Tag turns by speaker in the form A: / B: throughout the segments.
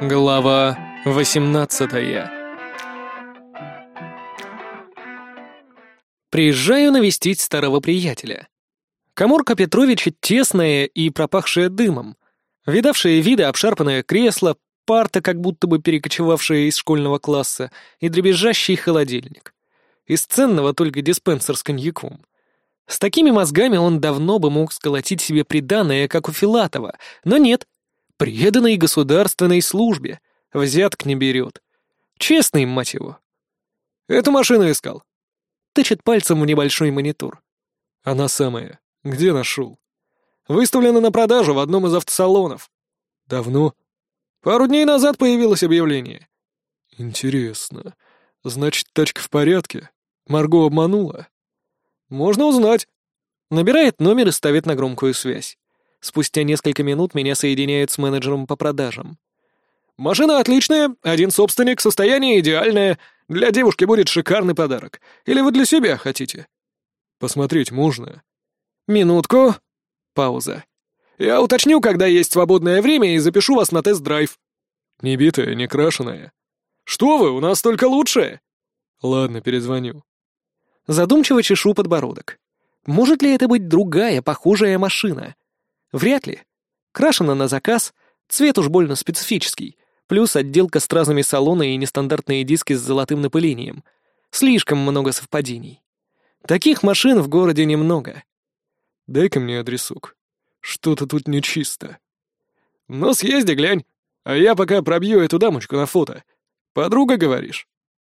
A: Глава 18 Приезжаю навестить старого приятеля. Коморка Петровича тесная и пропахшая дымом. Видавшие виды обшарпанное кресло, парта, как будто бы перекочевавшая из школьного класса, и дребезжащий холодильник. Из ценного только диспенсер с коньяком. С такими мозгами он давно бы мог сколотить себе приданое, как у Филатова, но нет — Преданный государственной службе. Взяток не берет. Честный, мать его. Эту машину искал. Тычет пальцем в небольшой монитор. Она самая. Где нашел? Выставлена на продажу в одном из автосалонов. Давно? Пару дней назад появилось объявление. Интересно. Значит, тачка в порядке? Марго обманула? Можно узнать. Набирает номер и ставит на громкую связь. Спустя несколько минут меня соединяют с менеджером по продажам. «Машина отличная, один собственник, состояние идеальное. Для девушки будет шикарный подарок. Или вы для себя хотите?» «Посмотреть можно?» «Минутку». Пауза. «Я уточню, когда есть свободное время, и запишу вас на тест-драйв». «Не битая, не крашеная». «Что вы, у нас только лучшее». «Ладно, перезвоню». Задумчиво чешу подбородок. Может ли это быть другая, похожая машина? Вряд ли. Крашена на заказ, цвет уж больно специфический, плюс отделка стразами салона и нестандартные диски с золотым напылением. Слишком много совпадений. Таких машин в городе немного. Дай-ка мне адресок. Что-то тут нечисто. Ну, съезди, глянь. А я пока пробью эту дамочку на фото. Подруга, говоришь?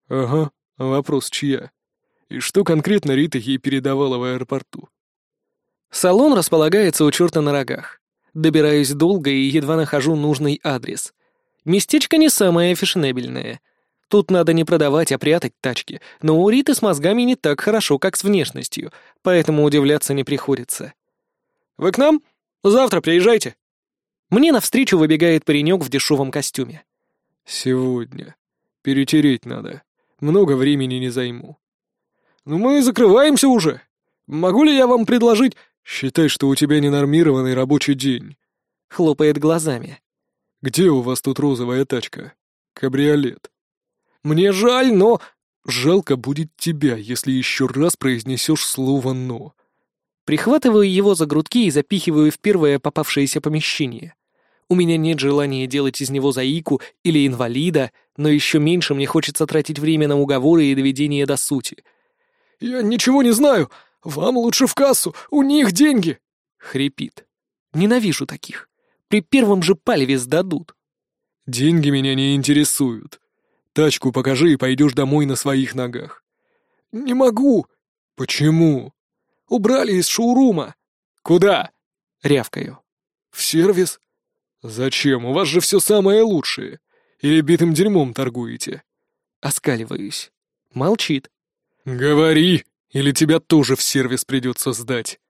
A: Ага, вопрос чья? И что конкретно Рита ей передавала в аэропорту? Салон располагается у черта на рогах. Добираюсь долго и едва нахожу нужный адрес. Местечко не самое фешенебельное. Тут надо не продавать, а прятать тачки, но у Риты с мозгами не так хорошо, как с внешностью, поэтому удивляться не приходится. «Вы к нам? Завтра приезжайте». Мне навстречу выбегает паренек в дешевом костюме. «Сегодня. Перетереть надо. Много времени не займу». «Ну мы закрываемся уже. Могу ли я вам предложить «Считай, что у тебя ненормированный рабочий день», — хлопает глазами. «Где у вас тут розовая тачка? Кабриолет». «Мне жаль, но...» «Жалко будет тебя, если еще раз произнесешь слово «но». Прихватываю его за грудки и запихиваю в первое попавшееся помещение. У меня нет желания делать из него заику или инвалида, но еще меньше мне хочется тратить время на уговоры и доведение до сути. «Я ничего не знаю. «Вам лучше в кассу, у них деньги!» — хрипит. «Ненавижу таких. При первом же палеве сдадут». «Деньги меня не интересуют. Тачку покажи и пойдешь домой на своих ногах». «Не могу». «Почему?» «Убрали из шоурума». «Куда?» — рявкаю. «В сервис». «Зачем? У вас же все самое лучшее. Или битым дерьмом торгуете?» Оскаливаюсь. Молчит. «Говори!» Или тебя тоже в сервис придется сдать?»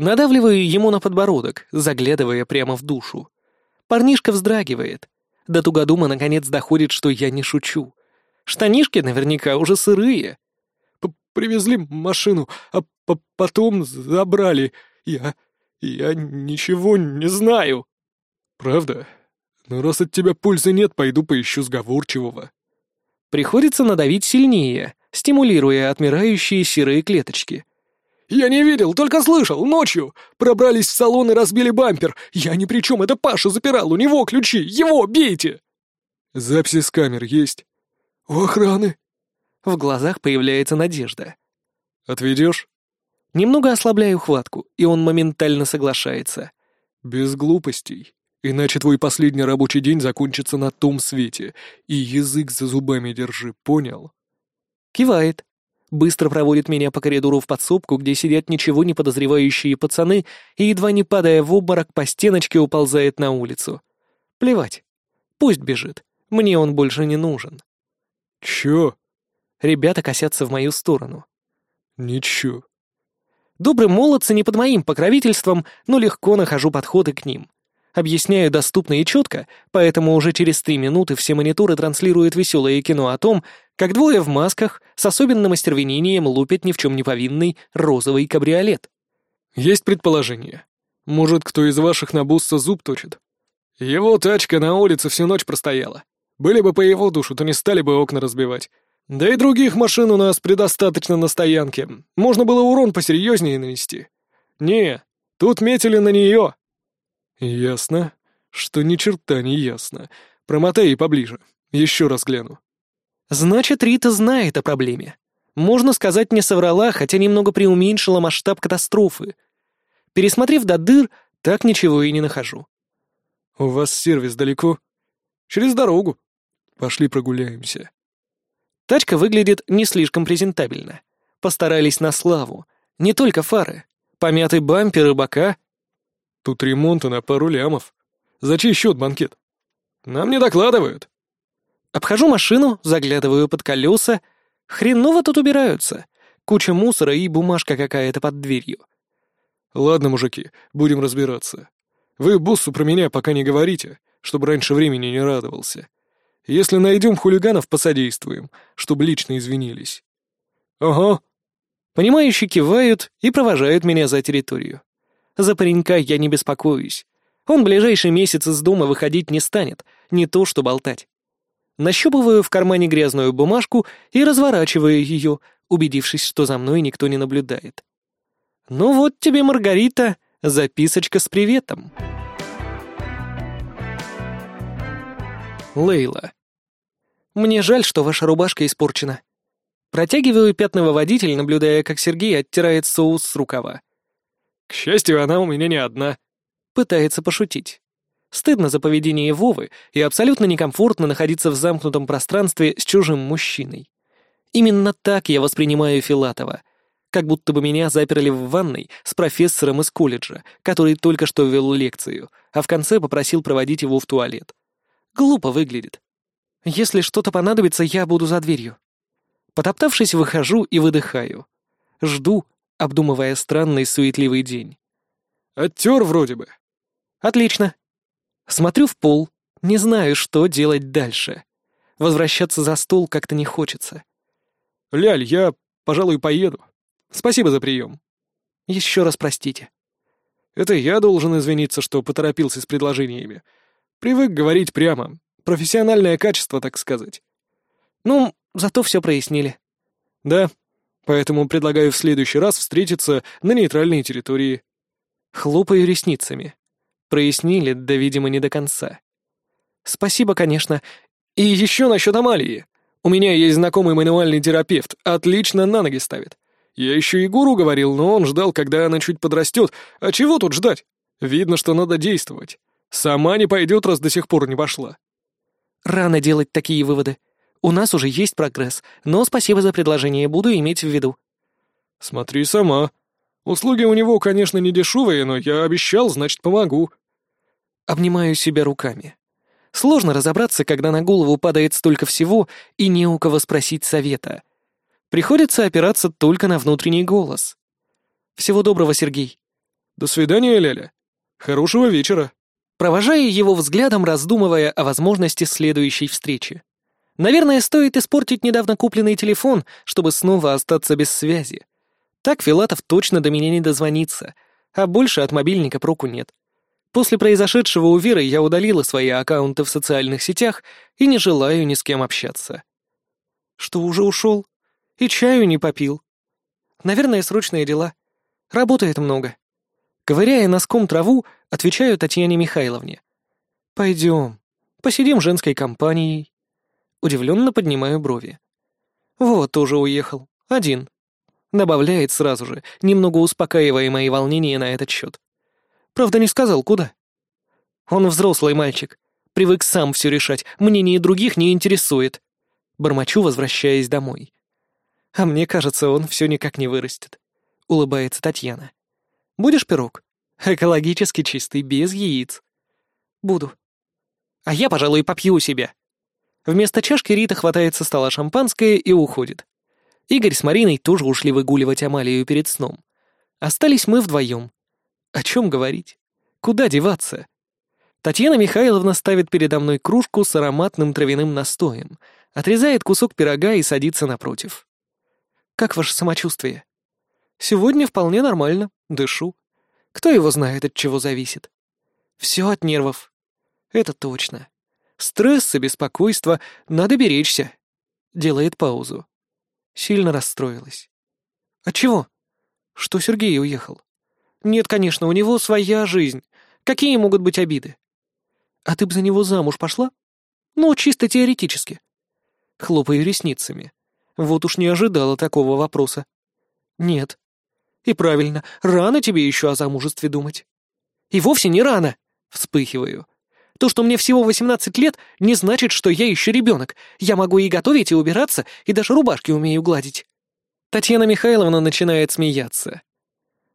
A: Надавливаю ему на подбородок, заглядывая прямо в душу. Парнишка вздрагивает. До тугодума наконец доходит, что я не шучу. Штанишки наверняка уже сырые. П «Привезли машину, а потом забрали. Я... я ничего не знаю». «Правда? Ну раз от тебя пользы нет, пойду поищу сговорчивого». Приходится надавить сильнее, стимулируя отмирающие серые клеточки. «Я не видел, только слышал, ночью! Пробрались в салон и разбили бампер! Я ни при чем, это Паша запирал, у него ключи! Его бейте!» «Записи с камер есть?» «У охраны». В глазах появляется надежда. «Отведешь?» Немного ослабляю хватку, и он моментально соглашается. «Без глупостей. Иначе твой последний рабочий день закончится на том свете, и язык за зубами держи, понял?» Кивает. Быстро проводит меня по коридору в подсобку, где сидят ничего не подозревающие пацаны, и, едва не падая в обморок, по стеночке уползает на улицу. Плевать. Пусть бежит. Мне он больше не нужен. Чё? Ребята косятся в мою сторону. Ничего. Добрые молодцы не под моим покровительством, но легко нахожу подходы к ним. Объясняю доступно и четко, поэтому уже через три минуты все мониторы транслируют веселое кино о том, как двое в масках с особенным остервенением лупят ни в чем не повинный розовый кабриолет. Есть предположение. Может, кто из ваших на босса зуб точит?
B: Его тачка на улице всю ночь простояла. Были бы по его душу, то не стали бы окна разбивать. Да и других машин у нас предостаточно на стоянке. Можно было урон посерьезнее нанести. Не, тут метили на нее. Ясно, что ни черта не ясно. Промотай и поближе. Еще раз гляну.
A: Значит, Рита знает о проблеме. Можно сказать, не соврала, хотя немного преуменьшила масштаб катастрофы. Пересмотрев до дыр, так ничего и не нахожу.
B: «У вас сервис далеко?» «Через дорогу. Пошли прогуляемся».
A: Тачка выглядит не слишком презентабельно. Постарались на славу. Не только фары. Помятый бампер и бока.
B: Тут ремонта на пару лямов. За чей счет банкет? Нам не докладывают.
A: Обхожу машину, заглядываю под колеса. Хреново тут убираются. Куча мусора и бумажка какая-то под дверью.
B: Ладно, мужики, будем разбираться. Вы боссу про меня пока не говорите, чтобы раньше времени не радовался. Если найдем хулиганов, посодействуем, чтобы лично извинились. Ага.
A: Понимающие кивают и провожают меня за территорию. За паренька я не беспокоюсь. Он ближайший месяц из дома выходить не станет, не то что болтать. Нащупываю в кармане грязную бумажку и разворачиваю ее, убедившись, что за мной никто не наблюдает. Ну вот тебе, Маргарита, записочка с приветом. Лейла. «Мне жаль, что ваша рубашка испорчена». Протягиваю пятновыводитель, наблюдая, как Сергей оттирает соус с рукава.
B: «К счастью, она у меня не одна».
A: Пытается пошутить. Стыдно за поведение Вовы и абсолютно некомфортно находиться в замкнутом пространстве с чужим мужчиной. Именно так я воспринимаю Филатова. Как будто бы меня заперли в ванной с профессором из колледжа, который только что вел лекцию, а в конце попросил проводить его в туалет. Глупо выглядит. Если что-то понадобится, я буду за дверью. Потоптавшись, выхожу и выдыхаю. Жду, обдумывая странный суетливый день.
B: Оттер вроде бы.
A: Отлично. Смотрю в пол, не знаю, что делать дальше. Возвращаться за стол как-то не хочется.
B: Ляль, я, пожалуй, поеду. Спасибо за прием.
A: Еще раз простите.
B: Это я должен извиниться, что поторопился с предложениями. Привык говорить прямо. Профессиональное качество, так сказать.
A: Ну, зато все прояснили.
B: Да, поэтому предлагаю в следующий раз встретиться на нейтральной территории.
A: Хлопаю ресницами. Прояснили, да, видимо, не до конца. Спасибо, конечно.
B: И еще насчет Амалии. У меня есть знакомый мануальный терапевт, отлично на ноги ставит. Я еще Егору говорил, но он ждал, когда она чуть подрастет. А чего тут ждать? Видно, что надо действовать. Сама не пойдет, раз до сих пор не пошла.
A: Рано делать такие выводы. У нас уже есть прогресс, но спасибо за предложение, буду иметь в виду.
B: Смотри сама. Услуги у него, конечно, не дешевые, но я обещал, значит, помогу.
A: Обнимаю себя руками. Сложно разобраться, когда на голову падает столько всего и не у кого спросить совета. Приходится опираться только на внутренний голос. Всего доброго, Сергей.
B: До свидания, Ляля. Хорошего вечера
A: провожая его взглядом, раздумывая о возможности следующей встречи. Наверное, стоит испортить недавно купленный телефон, чтобы снова остаться без связи. Так Филатов точно до меня не дозвонится, а больше от мобильника проку нет. После произошедшего у Веры я удалила свои аккаунты в социальных сетях и не желаю ни с кем общаться. Что, уже ушел? И чаю не попил. Наверное, срочные дела. Работает много. Ковыряя носком траву, отвечаю Татьяне Михайловне. «Пойдем, посидим женской компанией». Удивленно поднимаю брови. «Вот, тоже уехал. Один». Добавляет сразу же, немного успокаивая мои волнения на этот счет. Правда, не сказал, куда. Он взрослый мальчик. Привык сам все решать, мнение других не интересует. Бормочу, возвращаясь домой. А мне кажется, он все никак не вырастет. Улыбается Татьяна. Будешь пирог? Экологически чистый, без яиц. Буду. А я, пожалуй, попью себя. Вместо чашки Рита хватает со стола шампанское и уходит. Игорь с Мариной тоже ушли выгуливать Амалию перед сном. Остались мы вдвоем. О чем говорить? Куда деваться? Татьяна Михайловна ставит передо мной кружку с ароматным травяным настоем, отрезает кусок пирога и садится напротив. «Как ваше самочувствие?» «Сегодня вполне нормально. Дышу. Кто его знает, от чего зависит? Все от нервов. Это точно. Стресс и беспокойство, надо беречься. Делает паузу. Сильно расстроилась. От чего? Что Сергей уехал? Нет, конечно, у него своя жизнь. Какие могут быть обиды? А ты бы за него замуж пошла? Ну, чисто теоретически. Хлопаю ресницами. Вот уж не ожидала такого вопроса. Нет. И правильно, рано тебе еще о замужестве думать. И вовсе не рано, вспыхиваю. То, что мне всего 18 лет, не значит, что я еще ребенок. Я могу и готовить, и убираться, и даже рубашки умею гладить. Татьяна Михайловна начинает смеяться.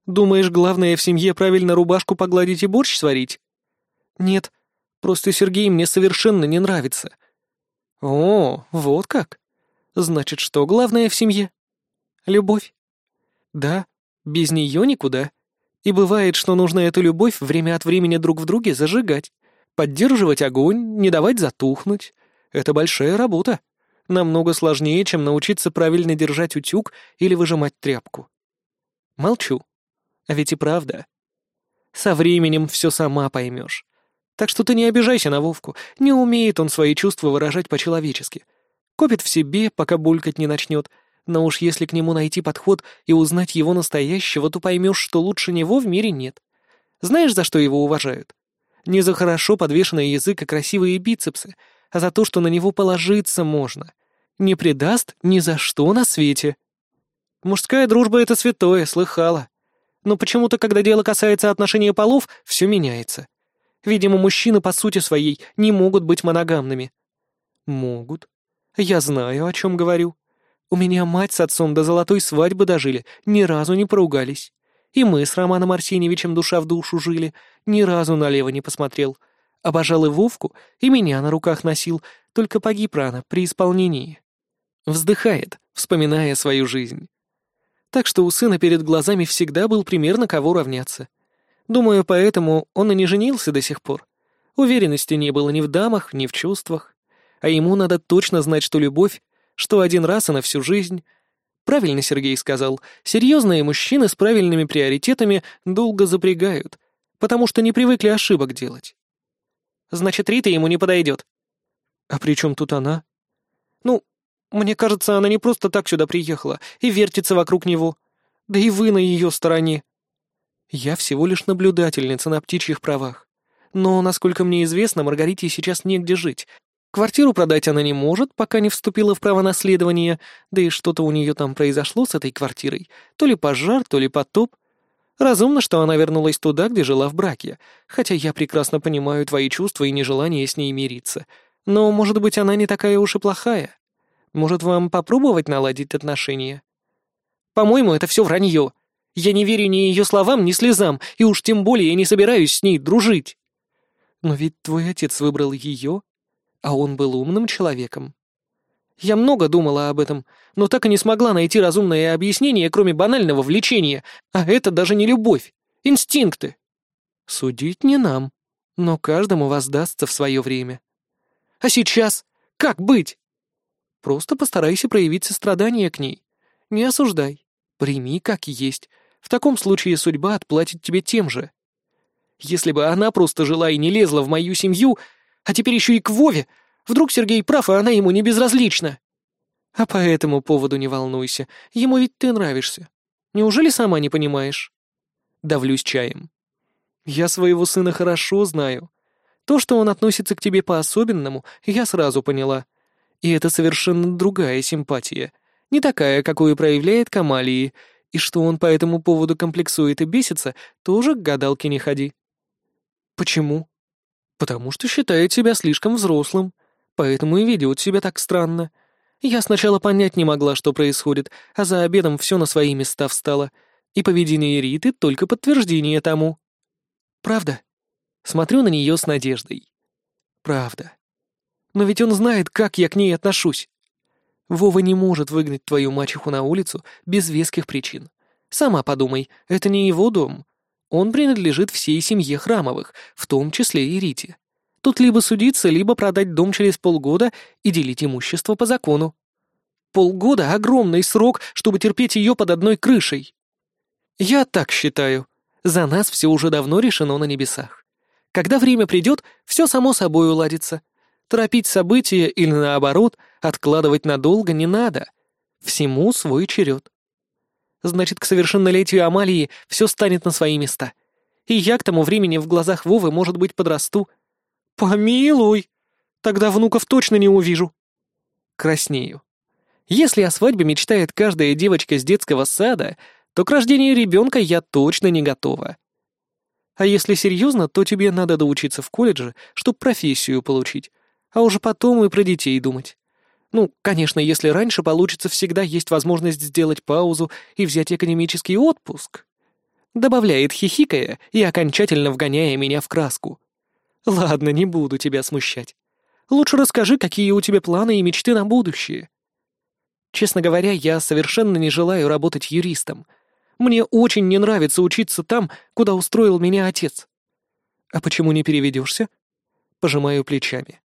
A: Думаешь, главное в семье правильно рубашку погладить и борщ сварить? Нет, просто Сергей мне совершенно не нравится. О, вот как. Значит, что главное в семье? Любовь. Да, без нее никуда. И бывает, что нужно эту любовь время от времени друг в друге зажигать. Поддерживать огонь, не давать затухнуть. Это большая работа. Намного сложнее, чем научиться правильно держать утюг или выжимать тряпку. Молчу. А ведь и правда. Со временем все сама поймешь. Так что ты не обижайся на Вовку. Не умеет он свои чувства выражать по-человечески. Копит в себе, пока булькать не начнет. Но уж если к нему найти подход и узнать его настоящего, то поймешь, что лучше него в мире нет. Знаешь, за что его уважают? Не за хорошо подвешенный язык и красивые бицепсы, а за то, что на него положиться можно. Не предаст ни за что на свете. Мужская дружба — это святое, слыхала но почему-то, когда дело касается отношения полов, все меняется. Видимо, мужчины по сути своей не могут быть моногамными. Могут. Я знаю, о чем говорю. У меня мать с отцом до золотой свадьбы дожили, ни разу не поругались. И мы с Романом Арсеньевичем душа в душу жили, ни разу налево не посмотрел. Обожал и Вовку, и меня на руках носил, только погиб рано, при исполнении. Вздыхает, вспоминая свою жизнь так что у сына перед глазами всегда был примерно кого равняться. Думаю, поэтому он и не женился до сих пор. Уверенности не было ни в дамах, ни в чувствах. А ему надо точно знать, что любовь, что один раз и на всю жизнь. Правильно Сергей сказал, серьезные мужчины с правильными приоритетами долго запрягают, потому что не привыкли ошибок делать. Значит, Рита ему не подойдет. А при чем тут она? Ну, мне кажется, она не просто так сюда приехала и вертится вокруг него. Да и вы на ее стороне. Я всего лишь наблюдательница на птичьих правах. Но, насколько мне известно, Маргарите сейчас негде жить. Квартиру продать она не может, пока не вступила в право наследования, да и что-то у нее там произошло с этой квартирой. То ли пожар, то ли потоп. Разумно, что она вернулась туда, где жила в браке, хотя я прекрасно понимаю твои чувства и нежелание с ней мириться. Но, может быть, она не такая уж и плохая. Может, вам попробовать наладить отношения? По-моему, это все вранье. Я не верю ни ее словам, ни слезам, и уж тем более я не собираюсь с ней дружить. Но ведь твой отец выбрал ее, а он был умным человеком. Я много думала об этом, но так и не смогла найти разумное объяснение, кроме банального влечения, а это даже не любовь, инстинкты. Судить не нам, но каждому воздастся в свое время. А сейчас? Как быть? Просто постарайся проявить сострадание к ней. Не осуждай. Прими как есть. В таком случае судьба отплатит тебе тем же. Если бы она просто жила и не лезла в мою семью, а теперь еще и к Вове, вдруг Сергей прав, и она ему не безразлична. А по этому поводу не волнуйся, ему ведь ты нравишься. Неужели сама не понимаешь? Давлюсь чаем. Я своего сына хорошо знаю. То, что он относится к тебе по-особенному, я сразу поняла. И это совершенно другая симпатия, не такая, какую проявляет Камалии, и что он по этому поводу комплексует и бесится, тоже к гадалке не ходи. Почему? Потому что считает себя слишком взрослым, поэтому и ведет себя так странно. Я сначала понять не могла, что происходит, а за обедом все на свои места встало, и поведение Риты только подтверждение тому. Правда? Смотрю на нее с надеждой. Правда. Но ведь он знает, как я к ней отношусь. Вова не может выгнать твою мачеху на улицу без веских причин. Сама подумай, это не его дом. Он принадлежит всей семье Храмовых, в том числе и Рите. Тут либо судиться, либо продать дом через полгода и делить имущество по закону. Полгода — огромный срок, чтобы терпеть ее под одной крышей. Я так считаю. За нас все уже давно решено на небесах. Когда время придет, все само собой уладится. Торопить события или, наоборот, откладывать надолго не надо. Всему свой черед. Значит, к совершеннолетию Амалии все станет на свои места. И я к тому времени в глазах Вовы, может быть, подрасту. Помилуй! Тогда внуков точно не увижу. Краснею. Если о свадьбе мечтает каждая девочка с детского сада, то к рождению ребенка я точно не готова. А если серьезно, то тебе надо доучиться в колледже, чтобы профессию получить, а уже потом и про детей думать. Ну, конечно, если раньше получится, всегда есть возможность сделать паузу и взять академический отпуск. Добавляет хихикая и окончательно вгоняя меня в краску. Ладно, не буду тебя смущать. Лучше расскажи, какие у тебя планы и мечты на будущее. Честно говоря, я совершенно не желаю работать юристом. Мне очень не нравится учиться там, куда устроил меня отец. А почему не переведешься? Пожимаю плечами.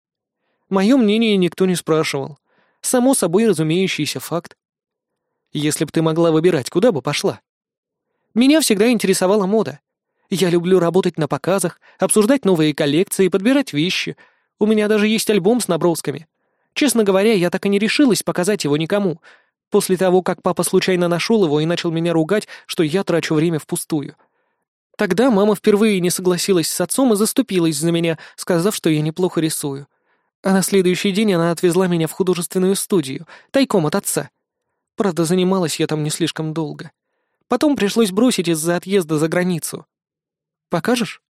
A: Мое мнение никто не спрашивал. Само собой разумеющийся факт. Если б ты могла выбирать, куда бы пошла? Меня всегда интересовала мода. Я люблю работать на показах, обсуждать новые коллекции, подбирать вещи. У меня даже есть альбом с набросками. Честно говоря, я так и не решилась показать его никому, после того, как папа случайно нашел его и начал меня ругать, что я трачу время впустую. Тогда мама впервые не согласилась с отцом и заступилась за меня, сказав, что я неплохо рисую. А на следующий день она отвезла меня в художественную студию, тайком от отца. Правда, занималась я там не слишком долго. Потом пришлось бросить из-за отъезда за границу. Покажешь?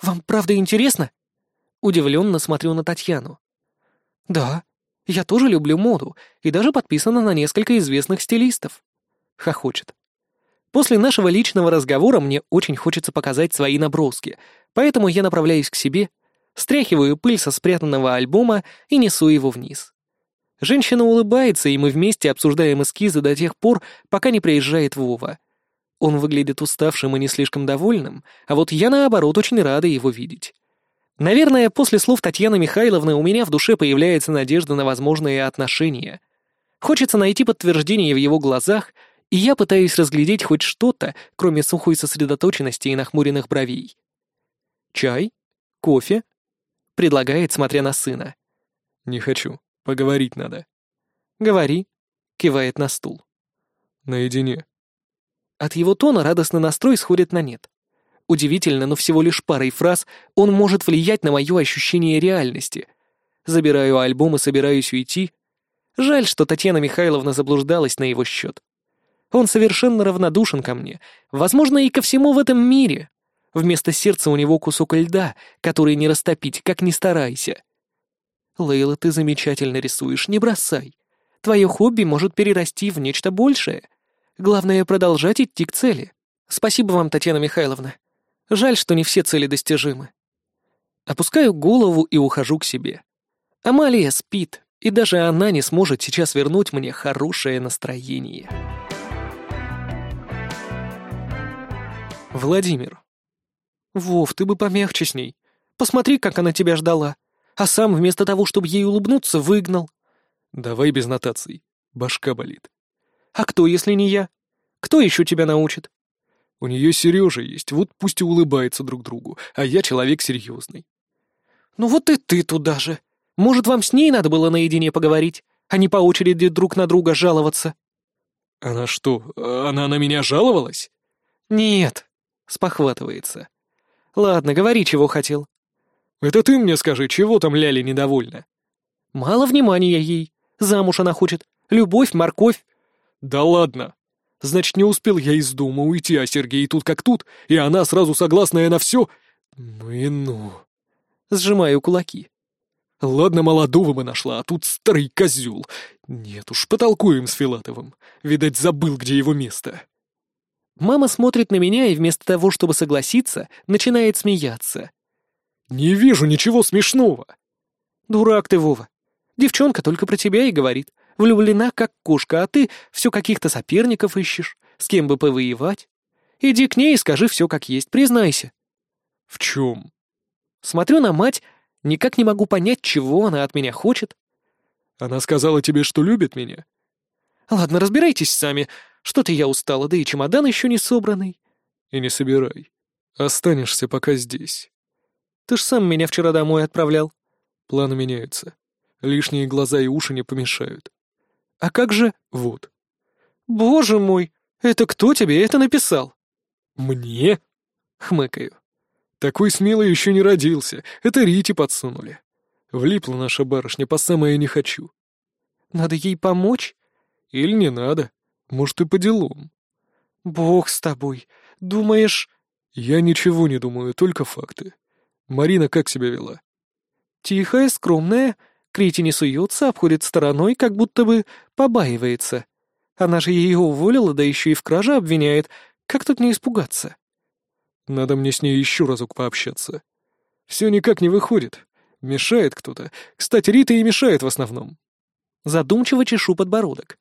A: Вам правда интересно? Удивленно смотрю на Татьяну. Да, я тоже люблю моду и даже подписана на несколько известных стилистов. Хохочет. После нашего личного разговора мне очень хочется показать свои наброски, поэтому я направляюсь к себе, стряхиваю пыль со спрятанного альбома и несу его вниз. Женщина улыбается, и мы вместе обсуждаем эскизы до тех пор, пока не приезжает Вова. Он выглядит уставшим и не слишком довольным, а вот я, наоборот, очень рада его видеть. Наверное, после слов Татьяны Михайловны у меня в душе появляется надежда на возможные отношения. Хочется найти подтверждение в его глазах, и я пытаюсь разглядеть хоть что-то, кроме сухой сосредоточенности и нахмуренных бровей. «Чай? Кофе?» — предлагает, смотря на сына.
B: «Не хочу. Поговорить надо».
A: «Говори», — кивает на стул.
B: «Наедине».
A: От его тона радостный настрой сходит на нет. Удивительно, но всего лишь парой фраз он может влиять на мое ощущение реальности. Забираю альбом и собираюсь уйти. Жаль, что Татьяна Михайловна заблуждалась на его счет. Он совершенно равнодушен ко мне, возможно, и ко всему в этом мире. Вместо сердца у него кусок льда, который не растопить, как ни старайся. Лейла, ты замечательно рисуешь, не бросай. Твое хобби может перерасти в нечто большее. Главное — продолжать идти к цели. Спасибо вам, Татьяна Михайловна. Жаль, что не все цели достижимы. Опускаю голову и ухожу к себе. Амалия спит, и даже она не сможет сейчас вернуть мне хорошее настроение. Владимир. Вов, ты бы помягче с ней. Посмотри, как она тебя ждала. А сам вместо того, чтобы ей улыбнуться, выгнал.
B: Давай без нотаций. Башка болит.
A: А кто, если не я? Кто еще тебя научит?
B: У нее Сережа есть, вот пусть и улыбается друг другу, а я человек серьезный.
A: Ну вот и ты туда же. Может, вам с ней надо было наедине поговорить, а не по очереди друг на друга жаловаться?
B: Она что, она на меня жаловалась?
A: Нет, спохватывается. Ладно, говори, чего хотел.
B: Это ты мне скажи, чего там Ляли недовольна?
A: Мало внимания ей. Замуж она хочет. Любовь, морковь.
B: Да ладно. Значит, не успел я из дома уйти, а Сергей тут как тут, и она сразу согласная на все. Ну и ну.
A: Сжимаю кулаки.
B: Ладно, молодого бы нашла, а тут старый козел. Нет уж, потолкуем с Филатовым. Видать, забыл, где его место.
A: Мама смотрит на меня и вместо того, чтобы согласиться, начинает смеяться.
B: Не вижу ничего смешного.
A: Дурак ты, Вова. Девчонка только про тебя и говорит. Влюблена, как кошка, а ты все каких-то соперников ищешь, с кем бы повоевать. Иди к ней и скажи все как есть, признайся».
B: «В чем?»
A: Смотрю на мать, никак не могу понять, чего она от меня хочет.
B: «Она сказала тебе, что любит меня?»
A: «Ладно, разбирайтесь сами. Что-то я устала, да и чемодан еще не собранный».
B: «И не собирай. Останешься пока здесь».
A: Ты ж сам меня вчера домой отправлял».
B: Планы меняются. Лишние глаза и уши не помешают.
A: А как же...
B: Вот.
A: Боже мой, это кто тебе это написал?
B: Мне?
A: Хмыкаю.
B: Такой смелый еще не родился. Это Рите подсунули. Влипла наша барышня по самое не хочу.
A: Надо ей помочь?
B: Или не надо. Может, и по делам.
A: Бог с тобой. Думаешь...
B: Я ничего не думаю, только факты. Марина как себя вела?
A: Тихая, скромная, к Рите не суется, обходит стороной, как будто бы побаивается. Она же ее уволила, да еще и в краже обвиняет. Как тут не испугаться?
B: Надо мне с ней еще разок пообщаться. Все никак не выходит. Мешает кто-то. Кстати, Рита и мешает в основном.
A: Задумчиво чешу подбородок.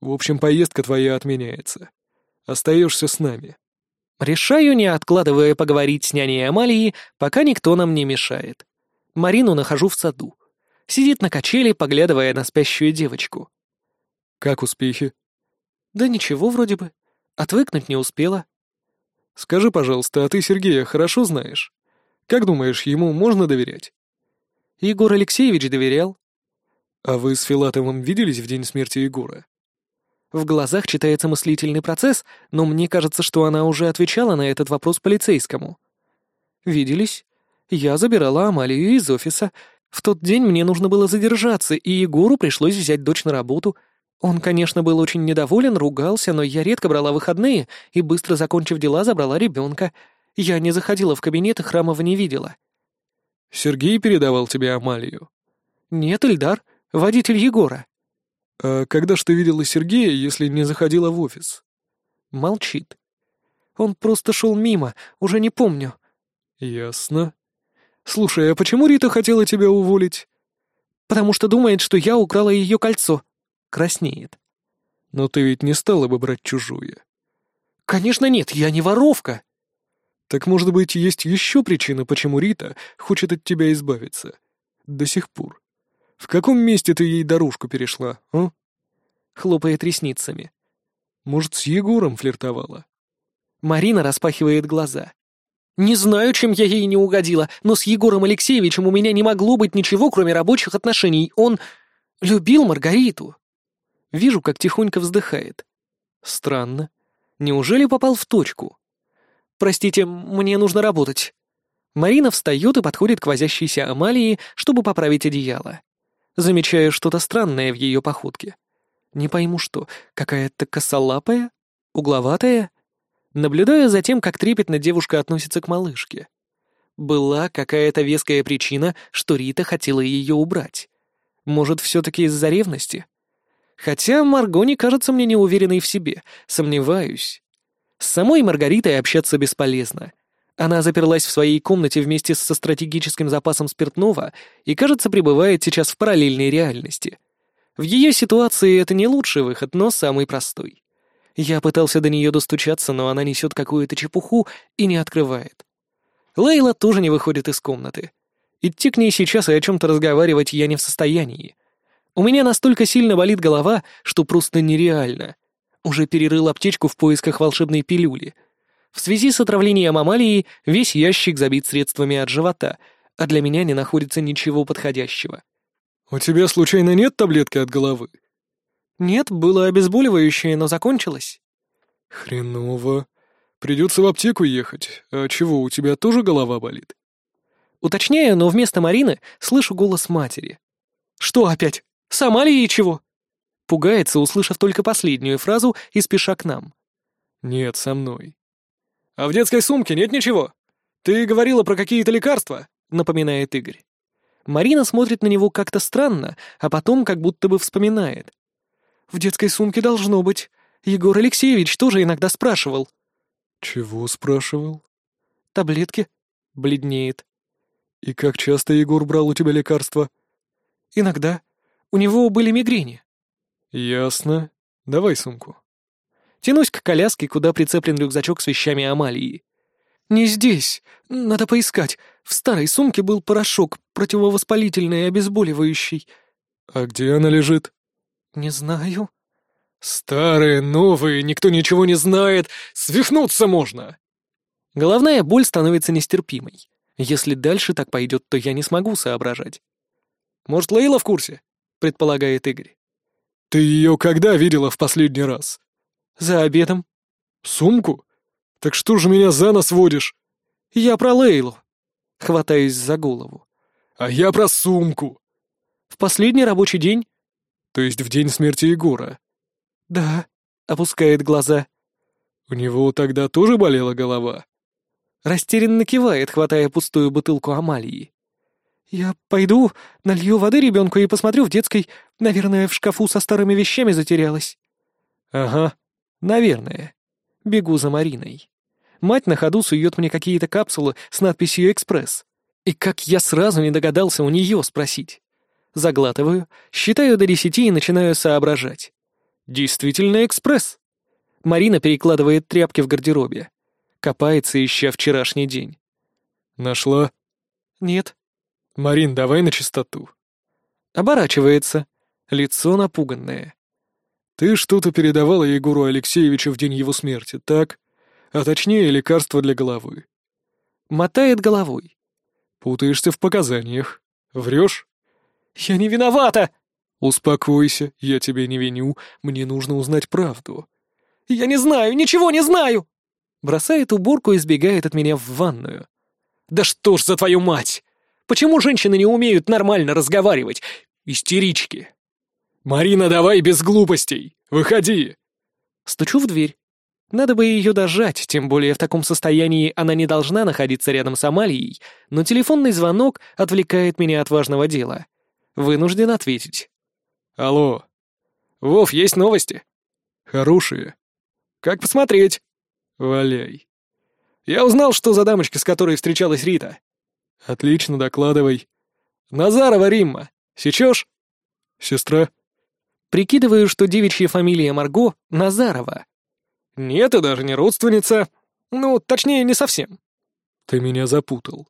B: В общем, поездка твоя отменяется. Остаешься с нами.
A: Решаю, не откладывая поговорить с няней Амалией, пока никто нам не мешает. Марину нахожу в саду. Сидит на качели, поглядывая на спящую девочку.
B: «Как успехи?»
A: «Да ничего вроде бы. Отвыкнуть не успела».
B: «Скажи, пожалуйста, а ты Сергея хорошо знаешь? Как думаешь, ему можно доверять?»
A: Егор Алексеевич доверял.
B: «А вы с Филатовым виделись в день смерти Егора?»
A: В глазах читается мыслительный процесс, но мне кажется, что она уже отвечала на этот вопрос полицейскому. «Виделись. Я забирала Амалию из офиса. В тот день мне нужно было задержаться, и Егору пришлось взять дочь на работу. Он, конечно, был очень недоволен, ругался, но я редко брала выходные и, быстро закончив дела, забрала ребенка. Я не заходила в кабинет и Храмова не видела.
B: «Сергей передавал тебе Амалию?»
A: «Нет, Ильдар, водитель Егора».
B: «А когда ж ты видела Сергея, если не заходила в офис?»
A: Молчит. «Он просто шел мимо, уже не помню».
B: «Ясно. Слушай, а почему Рита хотела тебя уволить?»
A: «Потому что думает, что я украла ее кольцо». Краснеет.
B: «Но ты ведь не стала бы брать чужое?»
A: «Конечно нет, я не воровка».
B: «Так, может быть, есть еще причина, почему Рита хочет от тебя избавиться? До сих пор. В каком месте ты ей дорожку перешла, а?»
A: Хлопает ресницами.
B: «Может, с Егором флиртовала?»
A: Марина распахивает глаза. «Не знаю, чем я ей не угодила, но с Егором Алексеевичем у меня не могло быть ничего, кроме рабочих отношений. Он любил Маргариту». Вижу, как тихонько вздыхает. Странно. Неужели попал в точку? «Простите, мне нужно работать». Марина встает и подходит к возящейся Амалии, чтобы поправить одеяло. Замечаю что-то странное в ее походке. Не пойму что, какая-то косолапая? Угловатая? Наблюдаю за тем, как трепетно девушка относится к малышке. Была какая-то веская причина, что Рита хотела ее убрать. Может, все-таки из-за ревности? Хотя Марго не кажется мне неуверенной в себе, сомневаюсь. С самой Маргаритой общаться бесполезно. Она заперлась в своей комнате вместе со стратегическим запасом спиртного и, кажется, пребывает сейчас в параллельной реальности. В ее ситуации это не лучший выход, но самый простой. Я пытался до нее достучаться, но она несет какую-то чепуху и не открывает. Лейла тоже не выходит из комнаты. Идти к ней сейчас и о чем-то разговаривать я не в состоянии. У меня настолько сильно болит голова, что просто нереально. Уже перерыл аптечку в поисках волшебной пилюли. В связи с отравлением амалии весь ящик забит средствами от живота, а для меня не находится ничего подходящего.
B: «У тебя случайно нет таблетки от головы?»
A: «Нет, было обезболивающее, но закончилось».
B: «Хреново. Придется в аптеку ехать. А чего, у тебя тоже голова болит?»
A: Уточняю, но вместо Марины слышу голос матери. «Что опять? Сама ли ей чего?» Пугается, услышав только последнюю фразу и спеша к нам.
B: «Нет, со мной». «А в детской сумке нет ничего? Ты говорила про какие-то лекарства?» — напоминает Игорь.
A: Марина смотрит на него как-то странно, а потом как будто бы вспоминает. «В детской сумке должно быть. Егор Алексеевич тоже иногда спрашивал».
B: «Чего спрашивал?»
A: «Таблетки». Бледнеет.
B: «И как часто Егор брал у тебя лекарства?»
A: «Иногда. У него были мигрени».
B: «Ясно. Давай сумку».
A: Тянусь к коляске, куда прицеплен рюкзачок с вещами Амалии. «Не здесь. Надо поискать. В старой сумке был порошок, противовоспалительный и обезболивающий».
B: «А где она лежит?»
A: «Не знаю».
B: «Старые, новые, никто ничего не знает. Свихнуться можно!»
A: Головная боль становится нестерпимой. Если дальше так пойдет, то я не смогу соображать.
B: «Может, Лейла в курсе?» — предполагает Игорь.
C: «Ты ее когда видела в последний раз?»
A: «За обедом».
C: «Сумку? Так что же меня за нос водишь?»
A: «Я про Лейлу». Хватаюсь за голову.
C: «А я про сумку».
A: «В последний рабочий день?»
C: «То есть в день смерти Егора?»
A: «Да», — опускает глаза.
C: «У него тогда тоже болела голова?»
A: Растерянно кивает, хватая пустую бутылку Амалии. «Я пойду, налью воды ребенку и посмотрю в детской. Наверное, в шкафу со старыми вещами затерялась».
C: «Ага,
A: наверное. Бегу за Мариной. Мать на ходу сует мне какие-то капсулы с надписью «Экспресс». И как я сразу не догадался у нее спросить. Заглатываю, считаю до десяти и начинаю соображать. Действительно экспресс. Марина перекладывает тряпки в гардеробе. Копается, ища вчерашний день.
C: «Нашла?»
A: «Нет».
C: «Марин, давай на чистоту».
A: Оборачивается. Лицо напуганное.
C: «Ты что-то передавала Егору Алексеевичу в день его смерти, так? А точнее, лекарство для головы».
A: Мотает головой.
C: «Путаешься в показаниях. Врешь?»
A: «Я не виновата!»
C: «Успокойся, я тебя не виню, мне нужно узнать правду».
A: «Я не знаю, ничего не знаю!» Бросает уборку и сбегает от меня в ванную. «Да что ж за твою мать! Почему женщины не умеют нормально разговаривать? Истерички!»
C: «Марина, давай без глупостей! Выходи!»
A: Стучу в дверь. Надо бы ее дожать, тем более в таком состоянии она не должна находиться рядом с Амалией, но телефонный звонок отвлекает меня от важного дела. Вынужден ответить.
B: «Алло. Вов, есть новости?»
C: «Хорошие».
B: «Как посмотреть?»
C: «Валяй».
B: «Я узнал, что за дамочка, с которой встречалась Рита».
C: «Отлично, докладывай».
B: «Назарова Римма. Сечешь?»
C: «Сестра?»
A: Прикидываю, что девичья фамилия Марго — Назарова.
B: «Нет, и даже не родственница. Ну, точнее, не совсем».
C: «Ты меня запутал».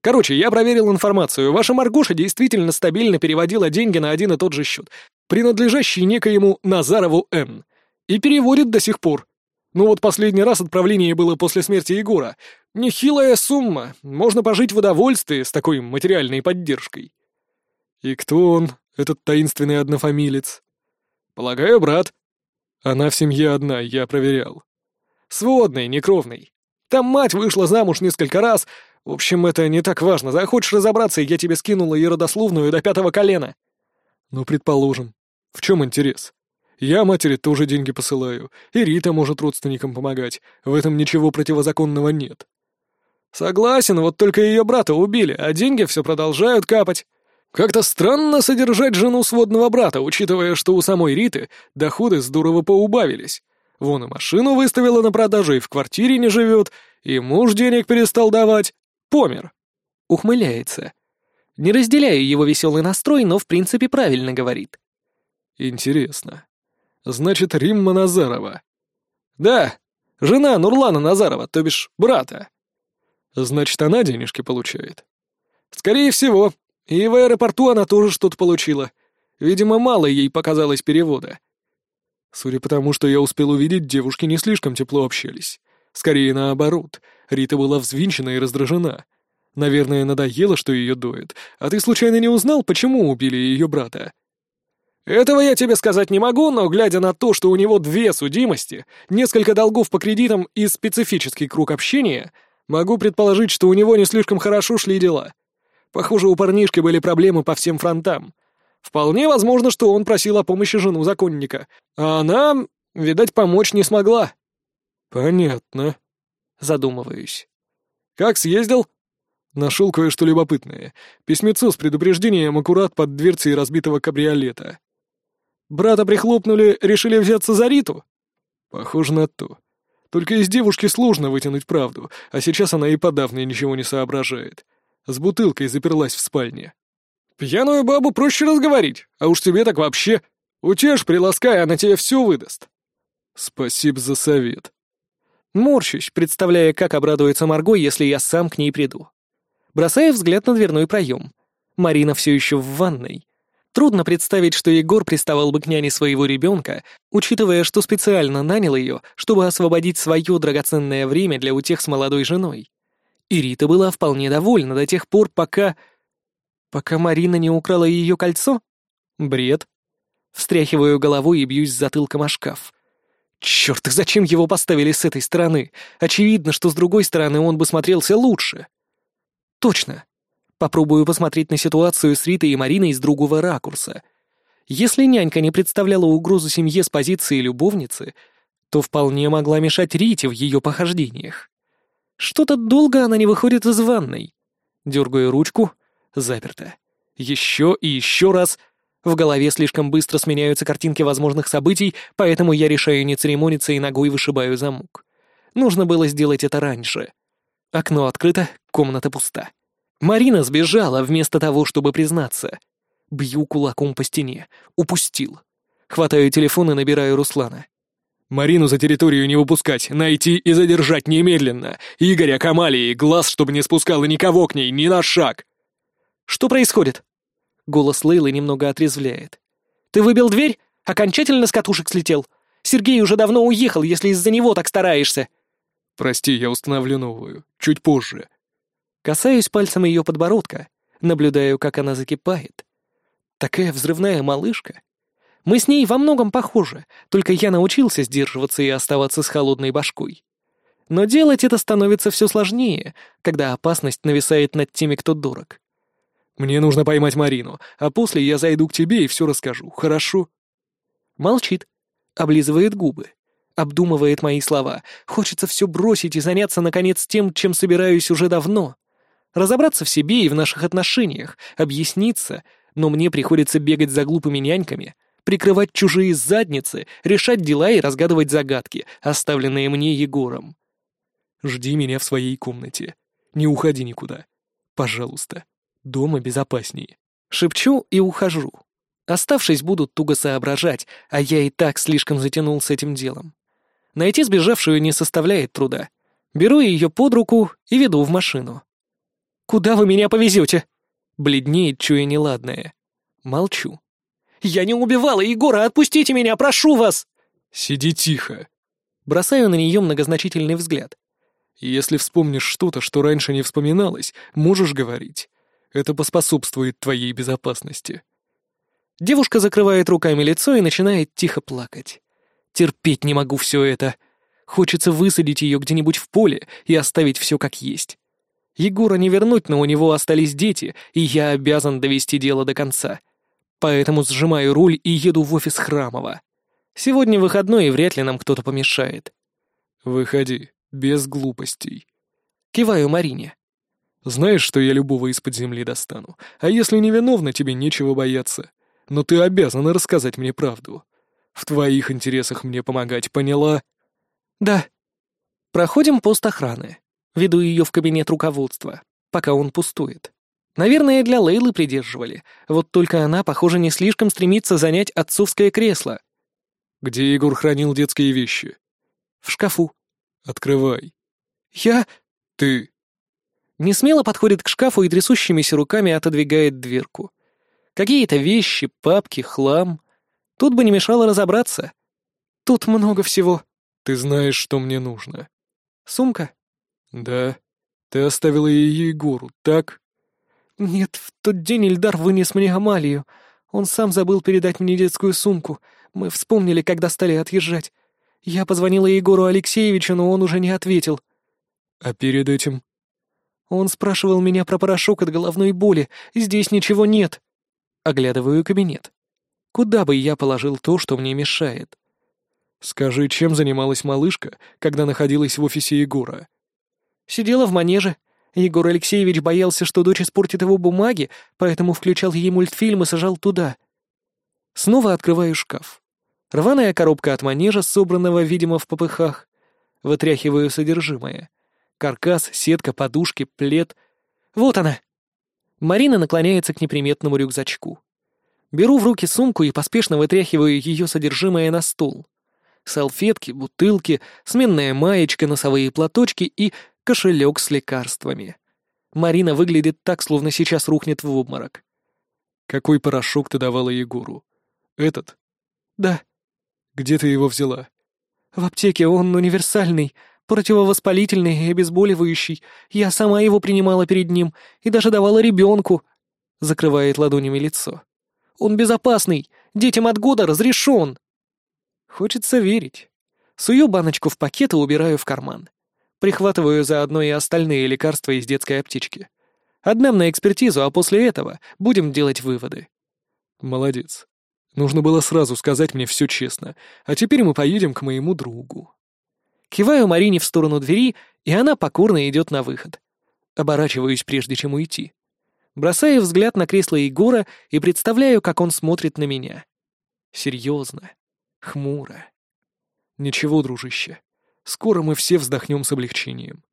B: Короче, я проверил информацию. Ваша Маргуша действительно стабильно переводила деньги на один и тот же счет, принадлежащий некоему Назарову Н. И переводит до сих пор. Ну вот последний раз отправление было после смерти Егора. Нехилая сумма. Можно пожить в удовольствии с такой материальной поддержкой.
C: И кто он, этот таинственный однофамилец?
B: Полагаю, брат.
C: Она в семье одна, я проверял.
B: Сводный, некровный. Там мать вышла замуж несколько раз, в общем, это не так важно. Захочешь разобраться, я тебе скинула ее родословную до пятого колена.
C: Ну, предположим. В чем интерес? Я матери тоже деньги посылаю, и Рита может родственникам помогать. В этом ничего противозаконного нет.
B: Согласен, вот только ее брата убили, а деньги все продолжают капать. Как-то странно содержать жену сводного брата, учитывая, что у самой Риты доходы здорово поубавились. Вон и машину выставила на продажу, и в квартире не живет, и муж денег перестал давать помер.
A: Ухмыляется. Не разделяю его веселый настрой, но в принципе правильно говорит.
C: Интересно. Значит, Римма Назарова.
B: Да, жена Нурлана Назарова, то бишь брата.
C: Значит, она денежки получает.
B: Скорее всего. И в аэропорту она тоже что-то получила. Видимо, мало ей показалось перевода.
C: Судя по тому, что я успел увидеть, девушки не слишком тепло общались. Скорее наоборот, Рита была взвинчена и раздражена. Наверное, надоело, что ее доят. А ты случайно не узнал, почему убили ее брата?
B: Этого я тебе сказать не могу, но глядя на то, что у него две судимости, несколько долгов по кредитам и специфический круг общения, могу предположить, что у него не слишком хорошо шли дела. Похоже, у парнишки были проблемы по всем фронтам. Вполне возможно, что он просил о помощи жену законника, а она, видать, помочь не смогла.
C: «Понятно», —
A: задумываюсь.
B: «Как съездил?»
C: Нашел кое-что любопытное. Письмецо с предупреждением аккурат под дверцей разбитого кабриолета.
B: «Брата прихлопнули, решили взяться за Риту?»
C: «Похоже на то. Только из девушки сложно вытянуть правду, а сейчас она и подавно ничего не соображает. С бутылкой заперлась в спальне».
B: «Пьяную бабу проще разговорить, а уж тебе так вообще. Утешь, приласкай, она тебе все выдаст».
C: «Спасибо за совет»,
A: Морщусь, представляя, как обрадуется Марго, если я сам к ней приду. Бросая взгляд на дверной проем. Марина все еще в ванной. Трудно представить, что Егор приставал бы к няне своего ребенка, учитывая, что специально нанял ее, чтобы освободить свое драгоценное время для утех с молодой женой. И Рита была вполне довольна до тех пор, пока... Пока Марина не украла ее кольцо? Бред. Встряхиваю головой и бьюсь затылком о шкаф. Черт, зачем его поставили с этой стороны? Очевидно, что с другой стороны он бы смотрелся лучше. Точно. Попробую посмотреть на ситуацию с Ритой и Мариной с другого ракурса. Если нянька не представляла угрозу семье с позиции любовницы, то вполне могла мешать Рите в ее похождениях. Что-то долго она не выходит из ванной. Дергаю ручку. Заперто. Еще и еще раз. В голове слишком быстро сменяются картинки возможных событий, поэтому я решаю не церемониться и ногой вышибаю замок. Нужно было сделать это раньше. Окно открыто, комната пуста. Марина сбежала вместо того, чтобы признаться. Бью кулаком по стене. Упустил. Хватаю телефон и набираю Руслана.
B: Марину за территорию не выпускать, найти и задержать немедленно. Игоря Камалии, глаз, чтобы не спускала никого к ней, ни на шаг.
A: Что происходит? Голос Лейлы немного отрезвляет. Ты выбил дверь? Окончательно с катушек слетел? Сергей уже давно уехал, если из-за него так стараешься.
B: Прости, я установлю новую. Чуть позже.
A: Касаюсь пальцем ее подбородка, наблюдаю, как она закипает. Такая взрывная малышка. Мы с ней во многом похожи, только я научился сдерживаться и оставаться с холодной башкой. Но делать это становится все сложнее, когда опасность нависает над теми, кто дорог.
B: «Мне нужно поймать Марину, а после я зайду к тебе и все расскажу, хорошо?»
A: Молчит, облизывает губы, обдумывает мои слова. Хочется все бросить и заняться, наконец, тем, чем собираюсь уже давно. Разобраться в себе и в наших отношениях, объясниться, но мне приходится бегать за глупыми няньками, прикрывать чужие задницы, решать дела и разгадывать загадки, оставленные мне Егором.
B: «Жди меня в своей комнате. Не уходи никуда. Пожалуйста. Дома безопаснее».
A: Шепчу и ухожу. Оставшись, будут туго соображать, а я и так слишком затянул с этим делом. Найти сбежавшую не составляет труда. Беру ее под руку и веду в машину. «Куда вы меня повезете?» Бледнеет, чуя неладное. Молчу. «Я не убивала Егора! Отпустите меня, прошу вас!»
B: «Сиди тихо!»
A: Бросаю на нее многозначительный взгляд.
B: «Если вспомнишь что-то, что раньше не вспоминалось, можешь говорить. Это поспособствует твоей безопасности».
A: Девушка закрывает руками лицо и начинает тихо плакать. Терпеть не могу все это. Хочется высадить ее где-нибудь в поле и оставить все как есть. Егора не вернуть, но у него остались дети, и я обязан довести дело до конца поэтому сжимаю руль и еду в офис Храмова. Сегодня выходной, и вряд ли нам кто-то помешает.
B: «Выходи, без глупостей».
A: Киваю Марине.
B: «Знаешь, что я любого из-под земли достану, а если невиновна, тебе нечего бояться. Но ты обязана рассказать мне правду. В твоих интересах мне помогать, поняла?»
A: «Да». Проходим пост охраны. Веду ее в кабинет руководства, пока он пустует. Наверное, для Лейлы придерживали. Вот только она, похоже, не слишком стремится занять отцовское кресло.
B: «Где Егор хранил детские вещи?»
A: «В шкафу».
B: «Открывай».
A: «Я...»
B: «Ты...»
A: Несмело подходит к шкафу и трясущимися руками отодвигает дверку. Какие-то вещи, папки, хлам. Тут бы не мешало разобраться. Тут много всего.
B: Ты знаешь, что мне нужно.
A: Сумка?
B: Да. Ты оставила ее Егору, так?
A: «Нет, в тот день Ильдар вынес мне Амалию. Он сам забыл передать мне детскую сумку. Мы вспомнили, когда стали отъезжать. Я позвонила Егору Алексеевичу, но он уже не ответил».
B: «А перед этим?»
A: Он спрашивал меня про порошок от головной боли. Здесь ничего нет. Оглядываю кабинет. Куда бы я положил то, что мне мешает?
B: «Скажи, чем занималась малышка, когда находилась в офисе Егора?»
A: «Сидела в манеже. Егор Алексеевич боялся, что дочь испортит его бумаги, поэтому включал ей мультфильм и сажал туда. Снова открываю шкаф. Рваная коробка от манежа, собранного, видимо, в попыхах. Вытряхиваю содержимое. Каркас, сетка, подушки, плед. Вот она. Марина наклоняется к неприметному рюкзачку. Беру в руки сумку и поспешно вытряхиваю ее содержимое на стол. Салфетки, бутылки, сменная маечка, носовые платочки и кошелек с лекарствами. Марина выглядит так, словно сейчас рухнет в обморок.
B: «Какой порошок ты давала Егору? Этот?»
A: «Да».
B: «Где ты его взяла?»
A: «В аптеке, он универсальный. Противовоспалительный и обезболивающий. Я сама его принимала перед ним и даже давала ребенку. Закрывает ладонями лицо. Он безопасный. Детям от года разрешен. Хочется верить. Сую баночку в пакет и убираю в карман. Прихватываю заодно и остальные лекарства из детской аптечки. Отдам на экспертизу, а после этого будем делать выводы.
C: Молодец. Нужно было сразу сказать мне все честно. А теперь мы поедем к моему другу.
A: Киваю Марине в сторону двери, и она покорно идет на выход. Оборачиваюсь, прежде чем уйти. Бросаю взгляд на кресло Егора и представляю, как он смотрит на меня. Серьезно. Хмуро.
C: Ничего, дружище. Скоро мы все вздохнем с облегчением.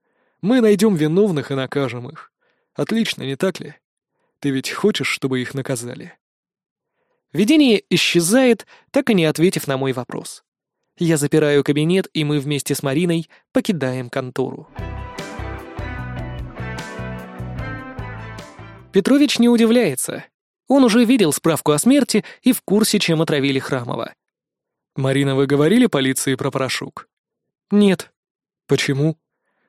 C: Мы найдем виновных и накажем их. Отлично, не так ли? Ты ведь хочешь, чтобы их наказали?
A: Видение исчезает, так и не ответив на мой вопрос. Я запираю кабинет, и мы вместе с Мариной покидаем контору. Петрович не удивляется. Он уже видел справку о смерти и в курсе, чем отравили Храмова.
C: «Марина, вы говорили полиции про порошок?»
A: «Нет».
C: «Почему?»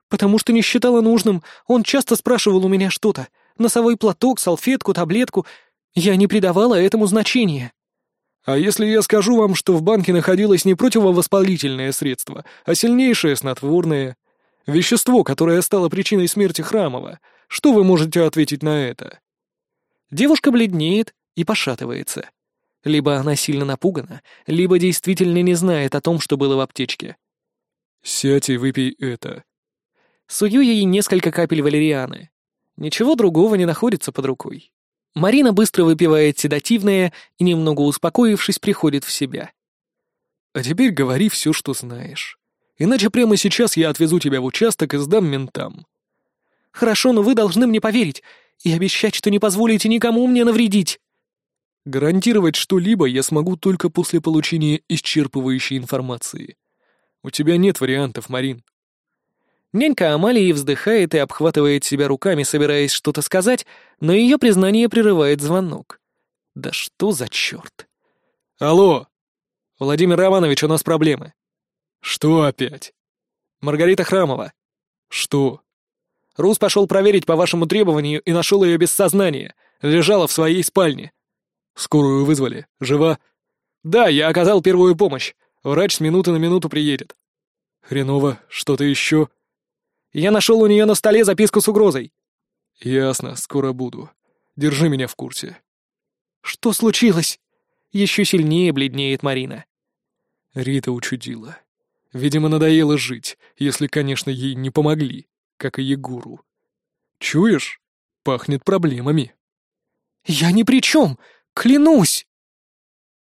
A: «Потому что не считала нужным. Он часто спрашивал у меня что-то. Носовой платок, салфетку, таблетку. Я не придавала этому значения».
C: «А если я скажу вам, что в банке находилось не противовоспалительное средство, а сильнейшее снотворное? Вещество, которое стало причиной смерти Храмова. Что вы можете ответить на это?»
A: Девушка бледнеет и пошатывается. Либо она сильно напугана, либо действительно не знает о том, что было в аптечке.
C: «Сядь и выпей это».
A: Сую ей несколько капель валерианы. Ничего другого не находится под рукой. Марина быстро выпивает седативное и, немного успокоившись, приходит в себя.
C: «А теперь говори все, что знаешь. Иначе прямо сейчас я отвезу тебя в участок и сдам ментам».
A: «Хорошо, но вы должны мне поверить и обещать, что не позволите никому мне навредить».
C: Гарантировать что-либо я смогу только после получения исчерпывающей информации. У тебя нет вариантов, Марин.
A: Нянька Амалии вздыхает и обхватывает себя руками, собираясь что-то сказать, но ее признание прерывает звонок. Да что за черт?
B: Алло! Владимир Романович, у нас проблемы.
C: Что опять?
B: Маргарита Храмова.
C: Что?
B: Рус пошел проверить по вашему требованию и нашел ее без сознания. Лежала в своей спальне.
C: Скорую вызвали. Жива?
B: Да, я оказал первую помощь. Врач с минуты на минуту приедет.
C: Хреново. Что-то еще?
B: Я нашел у нее на столе записку с угрозой.
C: Ясно, скоро буду. Держи меня в курсе.
A: Что случилось? Еще сильнее бледнеет Марина.
C: Рита учудила. Видимо, надоело жить, если, конечно, ей не помогли, как и Егору. Чуешь? Пахнет проблемами.
A: «Я ни при чем! Клянусь!»